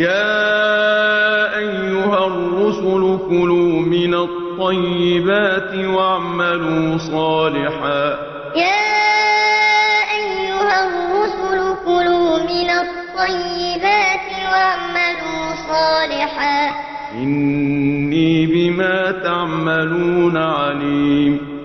يَا أَيُّهَا الرُّسُلُ كُلُوا مِنَ الطَّيِّبَاتِ وَاعْمَلُوا صَالِحًا ۖ. يَا أَيُّهَا الرُّسُلُ كُلُوا مِنَ الطَّيِّبَاتِ وَاعْمَلُوا صَالِحًا ۖ. إِنِّي بِمَا تَعْمَلُونَ عَلِيمٌ.